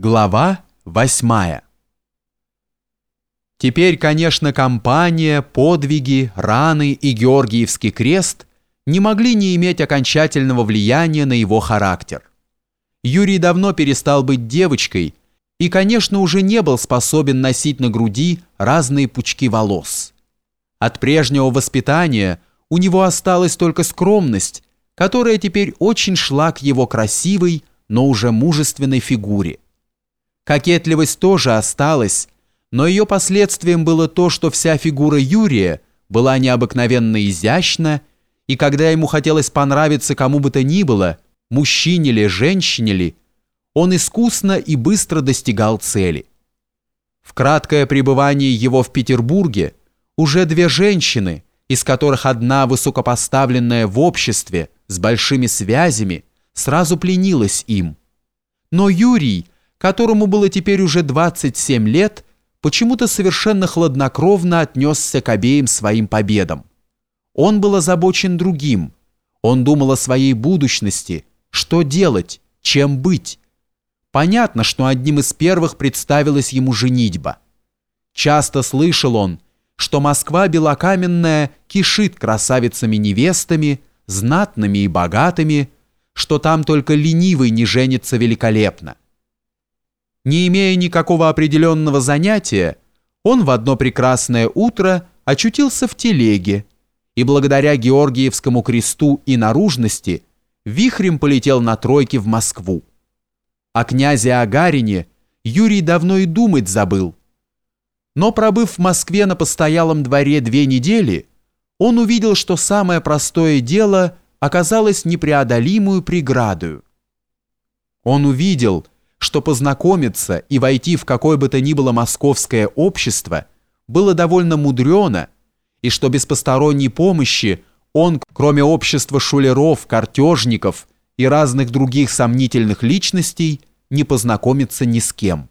Глава 8 Теперь, конечно, компания, подвиги, раны и Георгиевский крест не могли не иметь окончательного влияния на его характер. Юрий давно перестал быть девочкой и, конечно, уже не был способен носить на груди разные пучки волос. От прежнего воспитания у него осталась только скромность, которая теперь очень шла к его красивой, но уже мужественной фигуре. Кокетливость тоже осталась, но ее последствием было то, что вся фигура Юрия была необыкновенно изящна, и когда ему хотелось понравиться кому бы то ни было, мужчине ли, женщине ли, он искусно и быстро достигал цели. В краткое пребывание его в Петербурге уже две женщины, из которых одна высокопоставленная в обществе, с большими связями, сразу пленилась им. Но Юрий – которому было теперь уже 27 лет, почему-то совершенно хладнокровно отнесся к обеим своим победам. Он был озабочен другим. Он думал о своей будущности, что делать, чем быть. Понятно, что одним из первых представилась ему женитьба. Часто слышал он, что Москва белокаменная кишит красавицами-невестами, знатными и богатыми, что там только ленивый не женится великолепно. Не имея никакого определенного занятия, он в одно прекрасное утро очутился в телеге и благодаря Георгиевскому кресту и наружности вихрем полетел на тройке в Москву. О князе Агарине Юрий давно и думать забыл. Но пробыв в Москве на постоялом дворе две недели, он увидел, что самое простое дело оказалось непреодолимую преградою. Он увидел, что познакомиться и войти в какое бы то ни было московское общество было довольно мудрено, и что без посторонней помощи он, кроме общества шулеров, картежников и разных других сомнительных личностей, не познакомится ни с кем.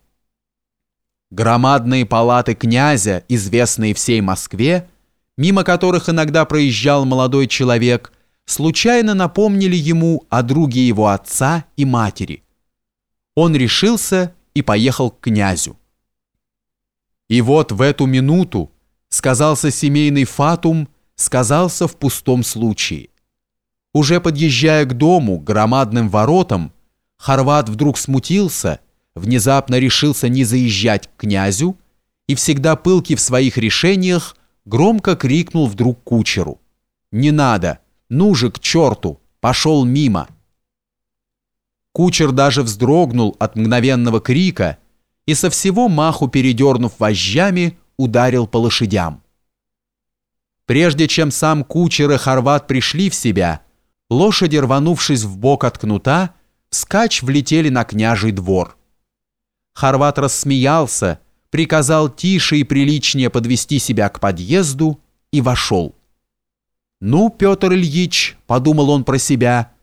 Громадные палаты князя, известные всей Москве, мимо которых иногда проезжал молодой человек, случайно напомнили ему о друге его отца и матери – он решился и поехал к князю. И вот в эту минуту сказался семейный фатум, сказался в пустом случае. Уже подъезжая к дому, громадным воротам, Хорват вдруг смутился, внезапно решился не заезжать к князю и всегда пылкий в своих решениях громко крикнул вдруг кучеру. «Не надо! Ну же, к черту! Пошел мимо!» Кучер даже вздрогнул от мгновенного крика и со всего маху передернув вожжами, ударил по лошадям. Прежде чем сам кучер и хорват пришли в себя, лошади, рванувшись в бок от кнута, вскачь влетели на княжий двор. Хорват рассмеялся, приказал тише и приличнее подвести себя к подъезду и вошел. «Ну, Петр Ильич», — подумал он про себя, —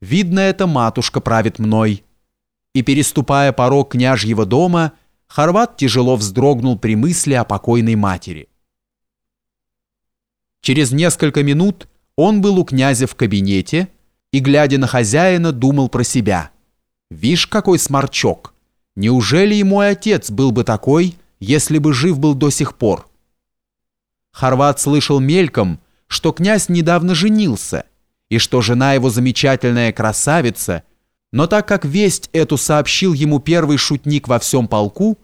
Видно, эта матушка правит мной. И переступая порог княжьего дома, Хорват тяжело вздрогнул при мысли о покойной матери. Через несколько минут он был у князя в кабинете и, глядя на хозяина, думал про себя. «Вишь, какой сморчок! Неужели и мой отец был бы такой, если бы жив был до сих пор?» Хорват слышал мельком, что князь недавно женился – и что жена его замечательная красавица, но так как весть эту сообщил ему первый шутник во всем полку,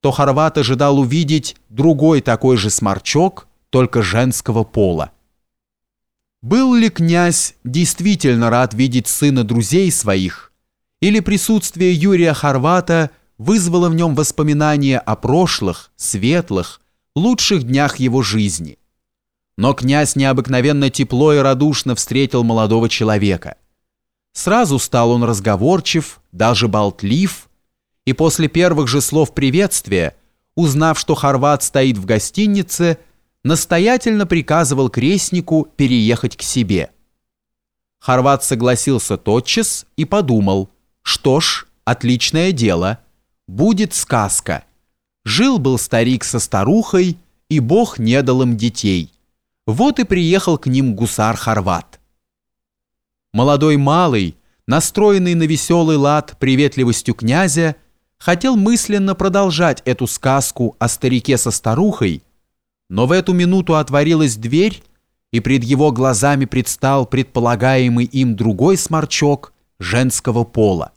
то Хорват ожидал увидеть другой такой же сморчок, только женского пола. Был ли князь действительно рад видеть сына друзей своих, или присутствие Юрия Хорвата вызвало в нем воспоминания о прошлых, светлых, лучших днях его жизни? Но князь необыкновенно тепло и радушно встретил молодого человека. Сразу стал он разговорчив, даже болтлив, и после первых же слов приветствия, узнав, что хорват стоит в гостинице, настоятельно приказывал крестнику переехать к себе. Хорват согласился тотчас и подумал, что ж, отличное дело, будет сказка. Жил-был старик со старухой, и Бог не дал им детей. Вот и приехал к ним гусар-хорват. Молодой малый, настроенный на веселый лад приветливостью князя, хотел мысленно продолжать эту сказку о старике со старухой, но в эту минуту отворилась дверь, и пред его глазами предстал предполагаемый им другой сморчок женского пола.